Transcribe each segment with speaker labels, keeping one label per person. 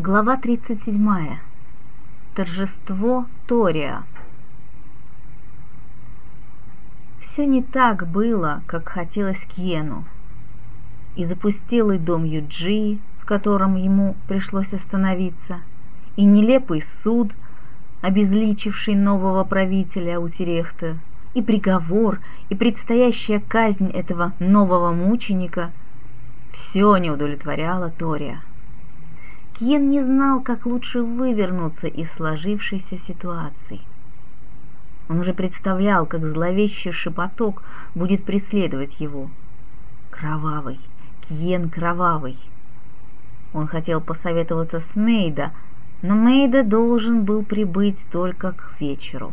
Speaker 1: Глава 37. Торжество Тория. Все не так было, как хотелось Кьену. И запустелый дом Юджи, в котором ему пришлось остановиться, и нелепый суд, обезличивший нового правителя Утерехта, и приговор, и предстоящая казнь этого нового мученика – все не удовлетворяло Тория. Кьен не знал, как лучше вывернуться из сложившейся ситуации. Он уже представлял, как зловещий шепоток будет преследовать его. Кровавый, Кьен кровавый. Он хотел посоветоваться с Мейда, но Мейда должен был прибыть только к вечеру.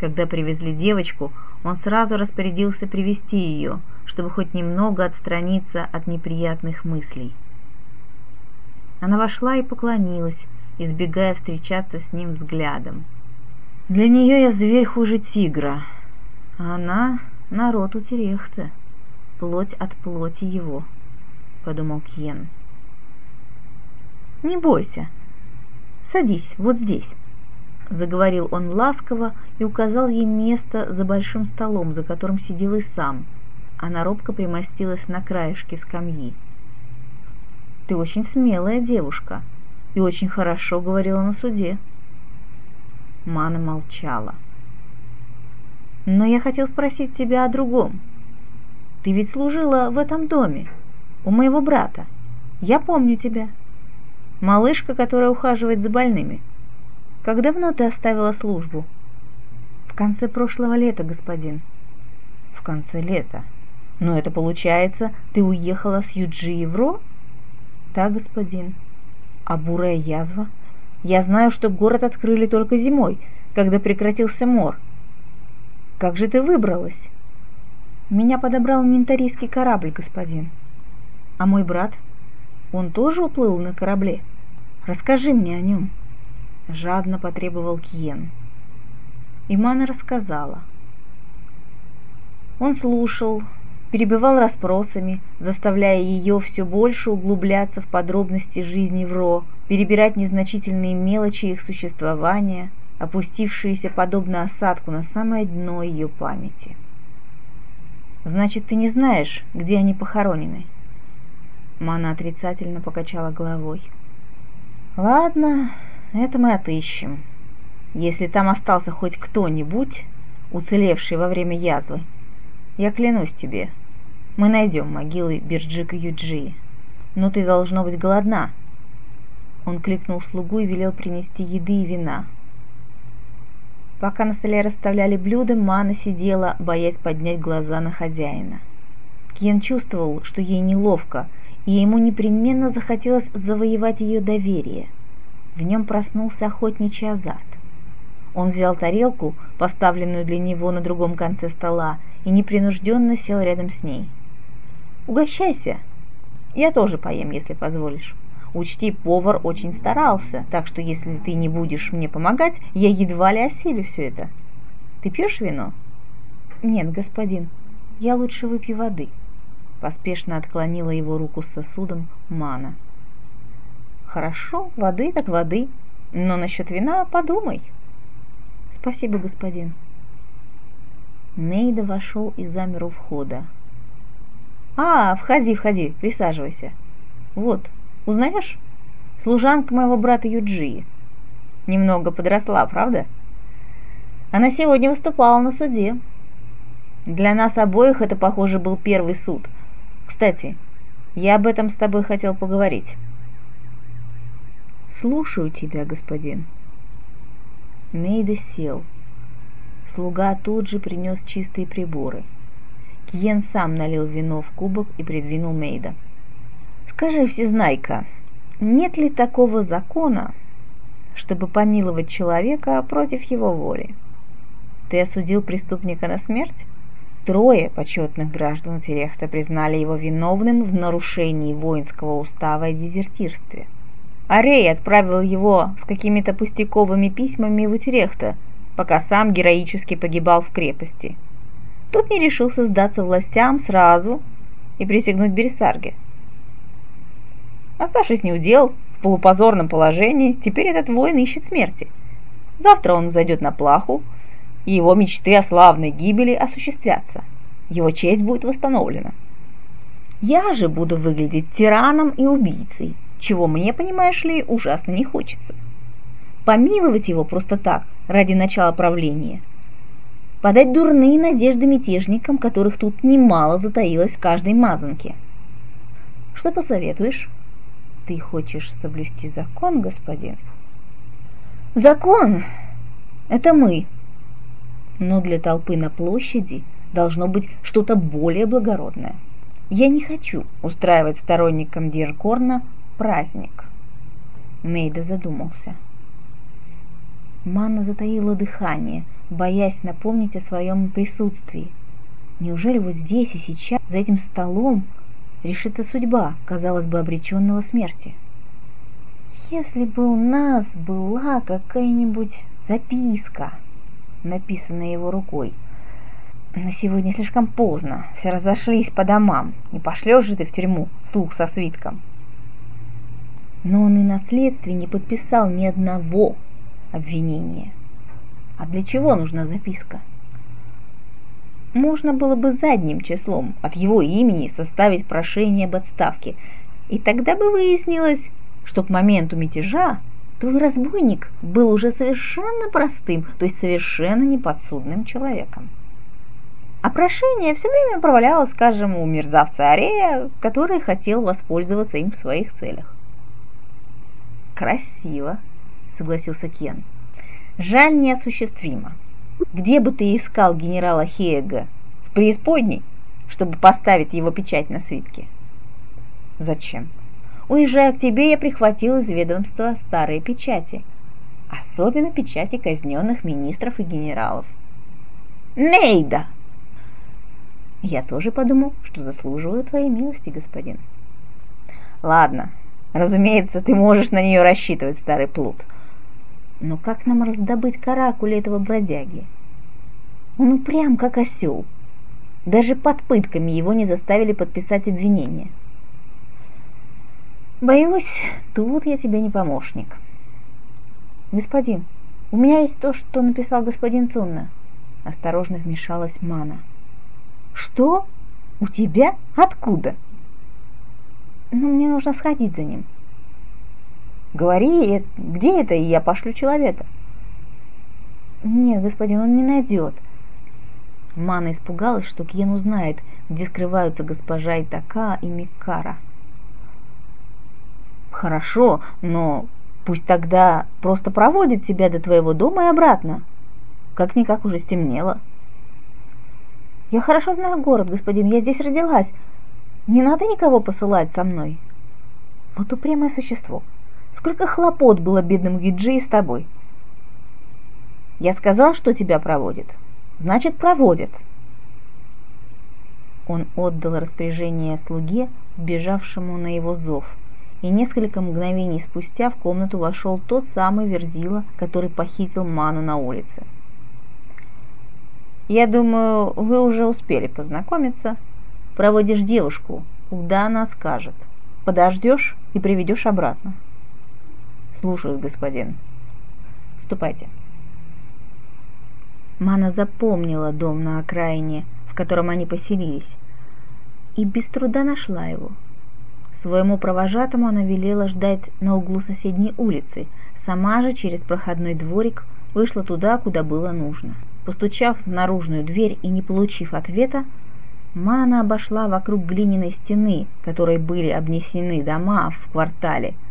Speaker 1: Когда привезли девочку, он сразу распорядился привести ее, чтобы хоть немного отстраниться от неприятных мыслей. Она вошла и поклонилась, избегая встречаться с ним взглядом. «Для нее я зверь хуже тигра, а она — народ у плоть от плоти его», — подумал Кьен. «Не бойся, садись вот здесь», — заговорил он ласково и указал ей место за большим столом, за которым сидел и сам. Она робко примостилась на краешке скамьи. Ты очень смелая девушка и очень хорошо говорила на суде. Мана молчала. Но я хотел спросить тебя о другом. Ты ведь служила в этом доме, у моего брата. Я помню тебя. Малышка, которая ухаживает за больными. Как давно ты оставила службу? В конце прошлого лета, господин. В конце лета. Но это получается, ты уехала с Юджи в Ро? «Да, господин». «А бурая язва?» «Я знаю, что город открыли только зимой, когда прекратился мор». «Как же ты выбралась?» «Меня подобрал ментарийский корабль, господин». «А мой брат?» «Он тоже уплыл на корабле?» «Расскажи мне о нем». Жадно потребовал Киен. Имана рассказала. Он слушал, перебивал расспросами, заставляя ее все больше углубляться в подробности жизни Вро, перебирать незначительные мелочи их существования, опустившиеся подобно осадку на самое дно ее памяти. «Значит, ты не знаешь, где они похоронены?» Мана отрицательно покачала головой. «Ладно, это мы отыщем. Если там остался хоть кто-нибудь, уцелевший во время язвы, я клянусь тебе, мы найдем могилы Бирджика Юджи. Но ты должно быть голодна. Он кликнул слугу и велел принести еды и вина. Пока на столе расставляли блюда, Мана сидела, боясь поднять глаза на хозяина. Кен чувствовал, что ей неловко, и ему непременно захотелось завоевать ее доверие. В нем проснулся охотничий азарт. Он взял тарелку, поставленную для него на другом конце стола, и непринужденно сел рядом с ней. «Угощайся! Я тоже поем, если позволишь. Учти, повар очень старался, так что если ты не будешь мне помогать, я едва ли осилю все это. Ты пьешь вино?» «Нет, господин, я лучше выпью воды», — поспешно отклонила его руку с сосудом Мана. «Хорошо, воды так воды, но насчет вина подумай», «Спасибо, господин». Нейда вошел и замер у входа. «А, входи, входи, присаживайся. Вот, узнаешь? Служанка моего брата Юджи. Немного подросла, правда? Она сегодня выступала на суде. Для нас обоих это, похоже, был первый суд. Кстати, я об этом с тобой хотел поговорить». «Слушаю тебя, господин», Мейда сел. Слуга тут же принес чистые приборы. Киен сам налил вино в кубок и придвинул Мейда. «Скажи, всезнайка, нет ли такого закона, чтобы помиловать человека против его воли? Ты осудил преступника на смерть? Трое почетных граждан Терехта признали его виновным в нарушении воинского устава и дезертирстве. Арей отправил его с какими-то пустяковыми письмами в Утерехта, пока сам героически погибал в крепости. Тот не решился сдаться властям сразу и присягнуть Бересарге. Оставшись неудел, в полупозорном положении, теперь этот воин ищет смерти. Завтра он взойдет на плаху, и его мечты о славной гибели осуществятся. Его честь будет восстановлена. Я же буду выглядеть тираном и убийцей, чего мне, понимаешь ли, ужасно не хочется. Помиловать его просто так, ради начала правления. Подать дурные надежды мятежникам, которых тут немало затаилось в каждой мазанке. Что посоветуешь? Ты хочешь соблюсти закон, господин? Закон – это мы. Но для толпы на площади должно быть что-то более благородное. Я не хочу устраивать сторонникам Диркорна праздник. Мейда задумался. Манна затаила дыхание, боясь напомнить о своем присутствии. Неужели вот здесь и сейчас, за этим столом, решится судьба, казалось бы, обреченного смерти. Если бы у нас была какая-нибудь записка, написанная его рукой, на сегодня слишком поздно, все разошлись по домам, не пошлешь же ты в тюрьму слух со свитком. Но он и на следствии не подписал ни одного обвинения. А для чего нужна записка? можно было бы задним числом от его имени составить прошение об отставке, и тогда бы выяснилось, что к моменту мятежа твой разбойник был уже совершенно простым, то есть совершенно неподсудным человеком. А прошение все время провалялось, скажем, у мерзавца Арея, который хотел воспользоваться им в своих целях. «Красиво», — согласился Кен. «Жаль, неосуществимо. Где бы ты искал генерала Хега? В преисподней, чтобы поставить его печать на свитке? Зачем? Уезжая к тебе, я прихватил из ведомства старые печати, особенно печати казненных министров и генералов. Нейда! Я тоже подумал, что заслуживаю твоей милости, господин. Ладно, разумеется, ты можешь на нее рассчитывать, старый плут. — но как нам раздобыть каракули этого бродяги? Он упрям, как осел. Даже под пытками его не заставили подписать обвинение. Боюсь, тут я тебе не помощник. Господин, у меня есть то, что написал господин Цунна. Осторожно вмешалась Мана. Что? У тебя? Откуда? Ну, мне нужно сходить за ним. Говори, где это, и я пошлю человека. Нет, господин, он не найдет. Мана испугалась, что Кьен узнает, где скрываются госпожа Итака и Миккара. Хорошо, но пусть тогда просто проводит тебя до твоего дома и обратно. Как-никак уже стемнело. Я хорошо знаю город, господин, я здесь родилась. Не надо никого посылать со мной. Вот упрямое существо. Сколько хлопот было бедным Гиджи с тобой. Я сказал, что тебя проводит. Значит, проводит. Он отдал распоряжение слуге, бежавшему на его зов, и несколько мгновений спустя в комнату вошел тот самый Верзила, который похитил Ману на улице. «Я думаю, вы уже успели познакомиться. Проводишь девушку, куда она скажет. Подождешь и приведешь обратно». Слушаю, господин. Ступайте. Мана запомнила дом на окраине, в котором они поселились, и без труда нашла его. Своему провожатому она велела ждать на углу соседней улицы, сама же через проходной дворик вышла туда, куда было нужно. Постучав в наружную дверь и не получив ответа, Мана обошла вокруг глиняной стены, которой были обнесены дома в квартале –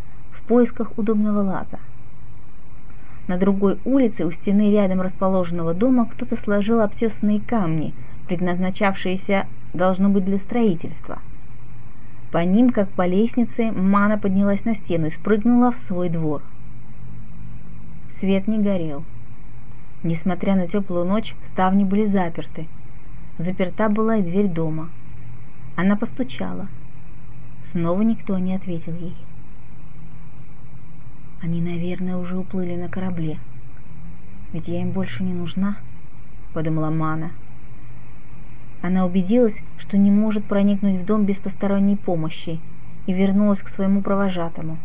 Speaker 1: поисках удобного лаза. На другой улице у стены рядом расположенного дома кто-то сложил обтесанные камни, предназначавшиеся, должно быть, для строительства. По ним, как по лестнице, Мана поднялась на стену и спрыгнула в свой двор. Свет не горел. Несмотря на теплую ночь, ставни были заперты. Заперта была и дверь дома. Она постучала. Снова никто не ответил ей. Они, наверное, уже уплыли на корабле. Ведь я им больше не нужна, подумала Мана. Она убедилась, что не может проникнуть в дом без посторонней помощи, и вернулась к своему провожатому.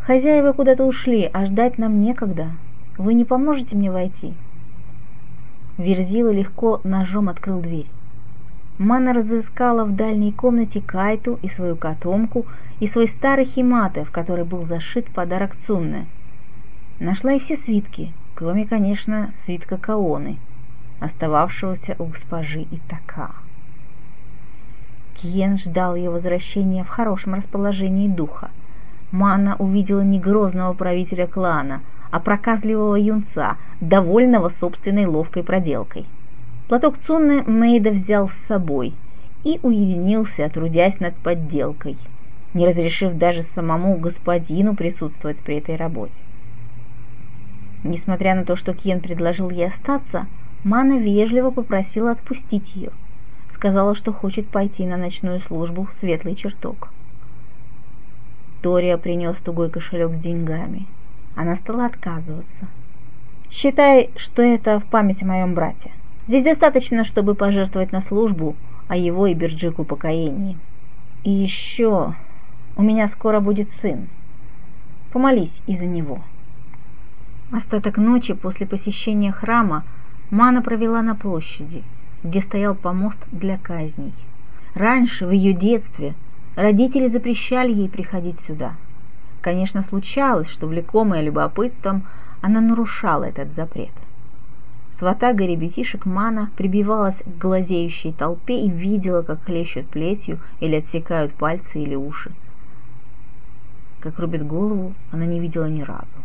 Speaker 1: «Хозяева куда-то ушли, а ждать нам некогда. Вы не поможете мне войти?» Верзила легко ножом открыл дверь. Мана разыскала в дальней комнате Кайту и свою котомку, и свой старый химате, в который был зашит подарок Цунне. Нашла и все свитки, кроме, конечно, свитка Каоны, остававшегося у госпожи Итака. Киен ждал ее возвращения в хорошем расположении духа. Мана увидела не грозного правителя клана, а проказливого юнца, довольного собственной ловкой проделкой – Платок Цунны Мейда взял с собой и уединился, трудясь над подделкой, не разрешив даже самому господину присутствовать при этой работе. Несмотря на то, что Кен предложил ей остаться, Мана вежливо попросила отпустить ее. Сказала, что хочет пойти на ночную службу в светлый чертог. Тория принес тугой кошелек с деньгами. Она стала отказываться. «Считай, что это в память о моем брате», Здесь достаточно, чтобы пожертвовать на службу, а его и Берджику покоении. И еще у меня скоро будет сын. Помолись из-за него. Остаток ночи после посещения храма Мана провела на площади, где стоял помост для казней. Раньше, в ее детстве, родители запрещали ей приходить сюда. Конечно, случалось, что, влекомая любопытством, она нарушала этот запрет – Сватага ребятишек Мана прибивалась к глазеющей толпе и видела, как хлещут плетью или отсекают пальцы или уши. Как рубит голову, она не видела ни разу.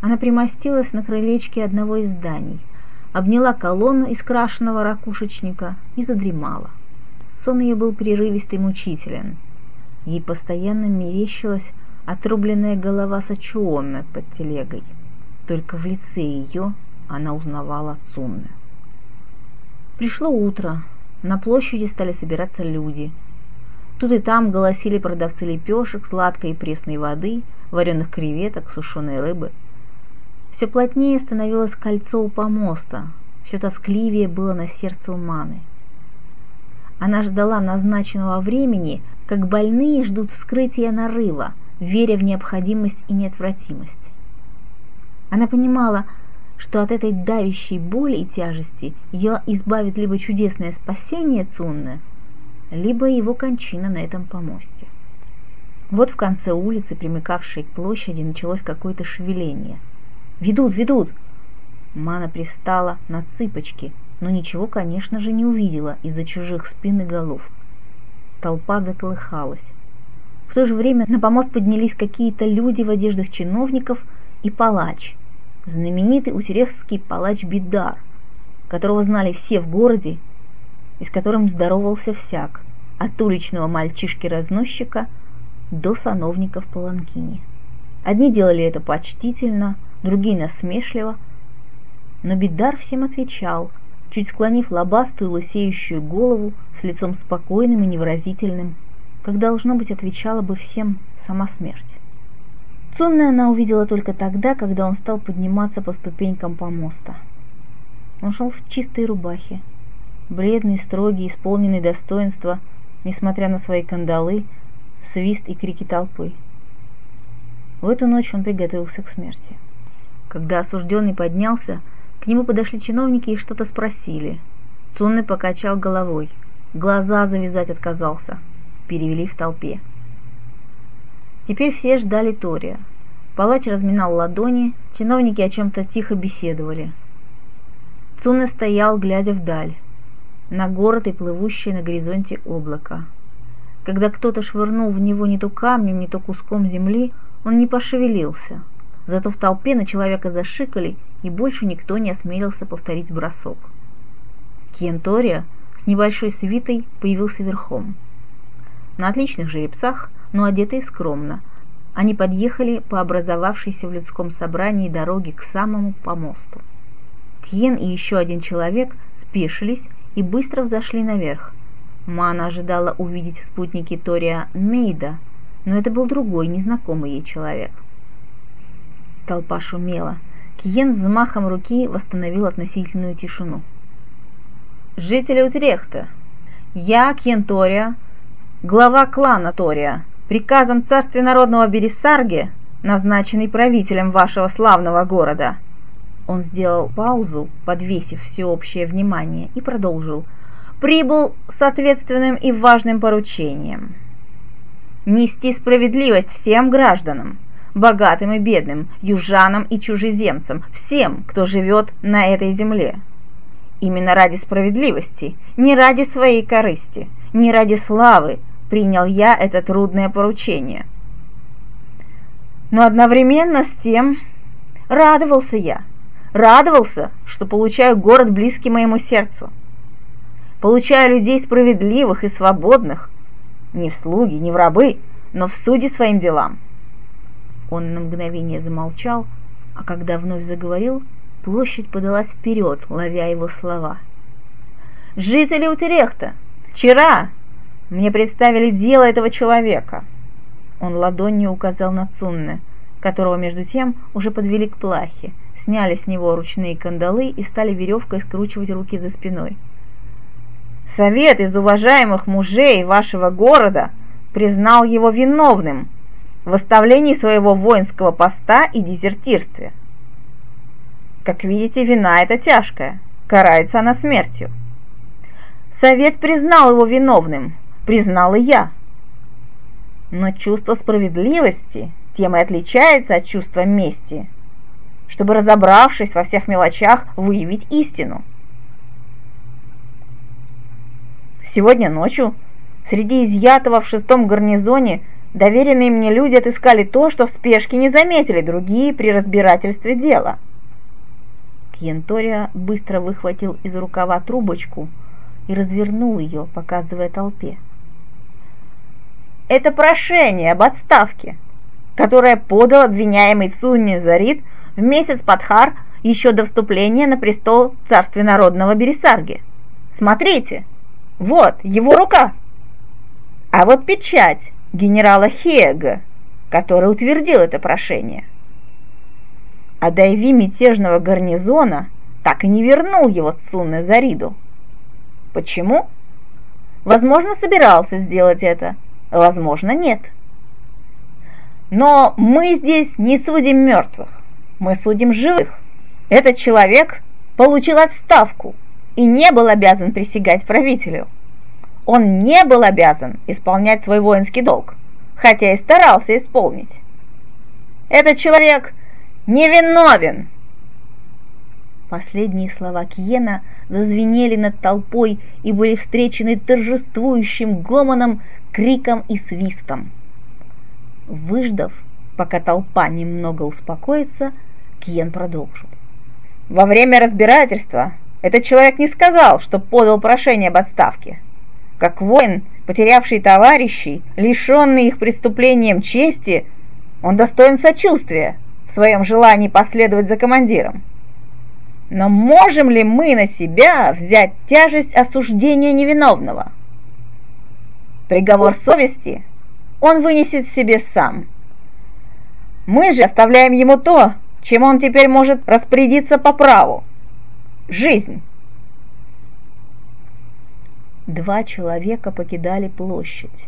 Speaker 1: Она примостилась на крылечке одного из зданий, обняла колонну из крашеного ракушечника и задремала. Сон ее был прерывистый и мучителен. Ей постоянно мерещилась отрубленная голова Сачуоме под телегой – только в лице ее она узнавала Цунны. Пришло утро, на площади стали собираться люди. Тут и там голосили продавцы лепешек, сладкой и пресной воды, вареных креветок, сушеной рыбы. Все плотнее становилось кольцо у помоста, все тоскливее было на сердце у Маны. Она ждала назначенного времени, как больные ждут вскрытия нарыва, веря в необходимость и неотвратимость. Она понимала, что от этой давящей боли и тяжести ее избавит либо чудесное спасение Цунны, либо его кончина на этом помосте. Вот в конце улицы, примыкавшей к площади, началось какое-то шевеление. «Ведут, ведут!» Мана привстала на цыпочки, но ничего, конечно же, не увидела из-за чужих спин и голов. Толпа заколыхалась. В то же время на помост поднялись какие-то люди в одеждах чиновников и палач – знаменитый утерехский палач Бидар, которого знали все в городе и с которым здоровался всяк, от уличного мальчишки-разносчика до сановника в Паланкине. Одни делали это почтительно, другие насмешливо, но Бидар всем отвечал, чуть склонив лобастую лысеющую голову с лицом спокойным и невыразительным, как, должно быть, отвечала бы всем сама смерть. Сонной она увидела только тогда, когда он стал подниматься по ступенькам помоста. Он шел в чистой рубахе, бледный, строгий, исполненный достоинства, несмотря на свои кандалы, свист и крики толпы. В эту ночь он приготовился к смерти. Когда осужденный поднялся, к нему подошли чиновники и что-то спросили. Цунны покачал головой. Глаза завязать отказался. Перевели в толпе. Теперь все ждали Тория. Палач разминал ладони, чиновники о чем-то тихо беседовали. Цуне стоял, глядя вдаль, на город и плывущее на горизонте облако. Когда кто-то швырнул в него не то камнем, не то куском земли, он не пошевелился. Зато в толпе на человека зашикали, и больше никто не осмелился повторить бросок. Кентория с небольшой свитой появился верхом. На отличных жеребцах но одетые скромно. Они подъехали по образовавшейся в людском собрании дороге к самому помосту. Кьен и еще один человек спешились и быстро взошли наверх. Мана ожидала увидеть в спутнике Тория Мейда, но это был другой, незнакомый ей человек. Толпа шумела. Киен взмахом руки восстановил относительную тишину. «Жители Утрехта, я, Кьен Тория, глава клана Тория, приказом царствия народного Бересарги, назначенный правителем вашего славного города». Он сделал паузу, подвесив всеобщее внимание, и продолжил. «Прибыл с ответственным и важным поручением. Нести справедливость всем гражданам, богатым и бедным, южанам и чужеземцам, всем, кто живет на этой земле. Именно ради справедливости, не ради своей корысти, не ради славы принял я это трудное поручение. Но одновременно с тем радовался я, радовался, что получаю город близкий моему сердцу. Получаю людей справедливых и свободных, не в слуги, не в рабы, но в суде своим делам. Он на мгновение замолчал, а когда вновь заговорил, площадь подалась вперед, ловя его слова. «Жители Утерехта! Вчера мне представили дело этого человека!» Он ладонью указал на Цунне, которого между тем уже подвели к плахе, сняли с него ручные кандалы и стали веревкой скручивать руки за спиной. «Совет из уважаемых мужей вашего города признал его виновным в оставлении своего воинского поста и дезертирстве. Как видите, вина эта тяжкая, карается она смертью. Совет признал его виновным, признал и я. Но чувство справедливости тем и отличается от чувства мести, чтобы, разобравшись во всех мелочах, выявить истину. Сегодня ночью среди изъятого в шестом гарнизоне Доверенные мне люди отыскали то, что в спешке не заметили другие при разбирательстве дела. Кьентория быстро выхватил из рукава трубочку и развернул ее, показывая толпе. «Это прошение об отставке, которое подал обвиняемый Цунни Зарит в месяц Падхар еще до вступления на престол царствия народного Бересарги. Смотрите, вот его рука, а вот печать» генерала Хега, который утвердил это прошение. А Дайви мятежного гарнизона так и не вернул его Цунне Зариду. Почему? Возможно, собирался сделать это, возможно, нет. Но мы здесь не судим мертвых, мы судим живых. Этот человек получил отставку и не был обязан присягать правителю – он не был обязан исполнять свой воинский долг, хотя и старался исполнить. Этот человек невиновен. Последние слова Киена зазвенели над толпой и были встречены торжествующим гомоном, криком и свистом. Выждав, пока толпа немного успокоится, Киен продолжил. Во время разбирательства этот человек не сказал, что подал прошение об отставке – как воин, потерявший товарищей, лишенный их преступлением чести, он достоин сочувствия в своем желании последовать за командиром. Но можем ли мы на себя взять тяжесть осуждения невиновного? Приговор совести он вынесет себе сам. Мы же оставляем ему то, чем он теперь может распорядиться по праву – жизнь. Два человека покидали площадь.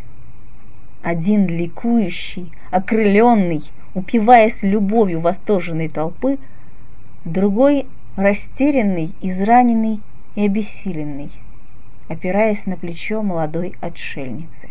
Speaker 1: Один ликующий, окрыленный, упиваясь любовью восторженной толпы, другой растерянный, израненный и обессиленный, опираясь на плечо молодой отшельницы.